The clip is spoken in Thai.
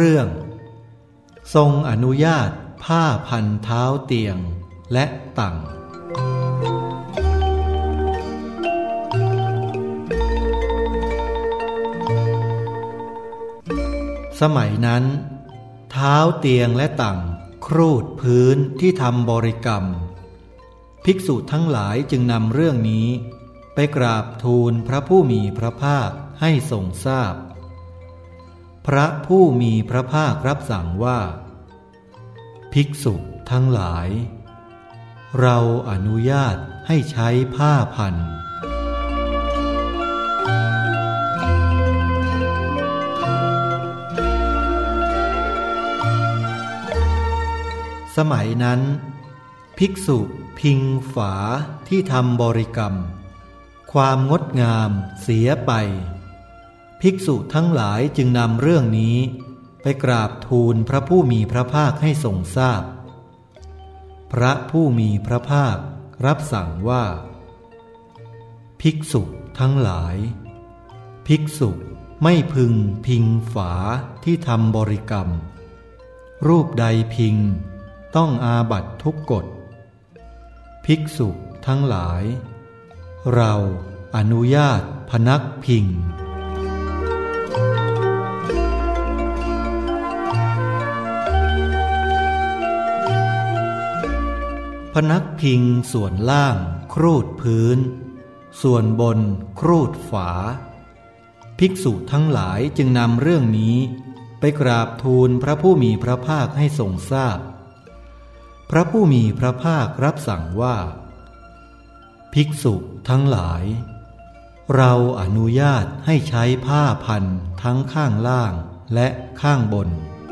เรื่อง ทรงอนุญาตผ้าพันเท้าเตียงและตั่งสมัยนั้น เท้าเตียงและตังครูดพื้นที่ทำบริกรรม ภิกษุทั้งหลายจึงนำเรื่องนี้ ไปกราบทูลพระผู้มีพระภาคให้ทรงทราบพ พระผู้มีพระภาครับสั่งว่า ภิกษุทั้งหลาย เราอนุญาตให้ใช้ผ้าพัน สมัยนั้น ภิกษุพิงฝาที่ทำบริกรรม ความงดงามเสียไป ภิกษุทั้งหลายจึงนำเรื่องนี้ ไปกราบทูลพระผู้มีพระภาคให้ทรงทราบพพระผู้มีพระภาครับสั่งว่า ภิกษุทั้งหลาย ภิกษุไม่พึงพิงฝาที่ทำบริกรรม รูปใดพิงต้องอาบัตทุกกฎ ภิกษุทั้งหลาย เราอนุญาตพนักพิง พนักพิงส่วนล่าง ครูดพื้น ส่วนบน ครูดฝา ภิกษุทั้งหลายจึงนำเรื่องนี้ไปกราบทูลพระผู้มีพระภาคให้ทรงทราบพพระผู้มีพระภาครับสั่งว่า ภิกษุทั้งหลาย เราอนุญาตให้ใช้ผ้าพันทั้งข้างล่างและข้างบน